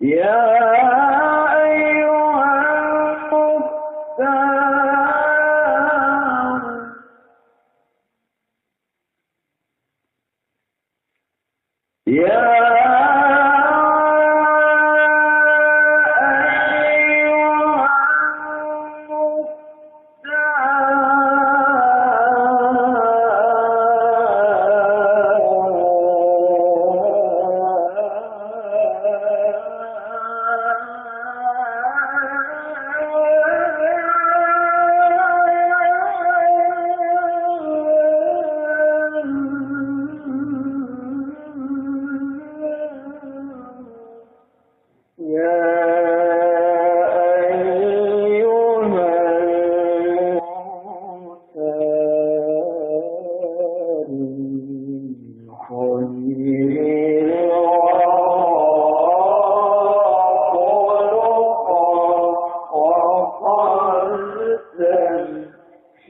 Yeah.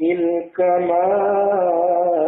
تلك ما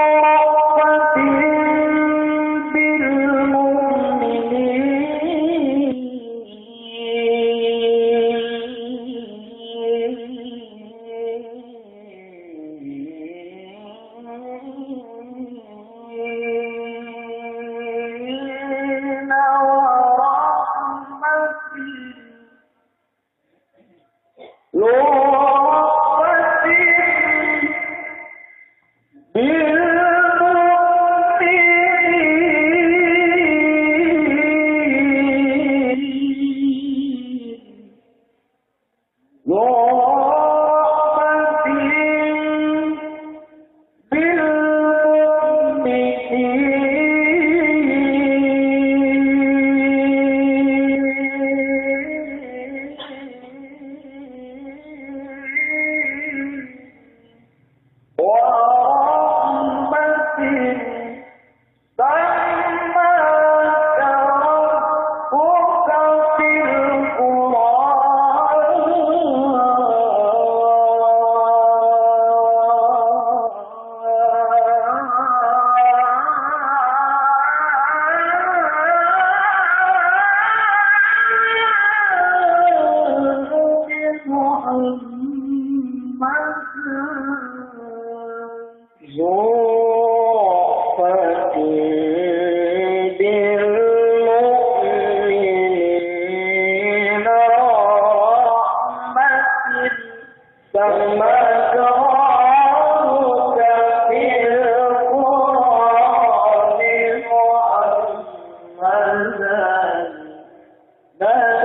Bye.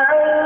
بك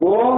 ثم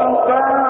Assalamualaikum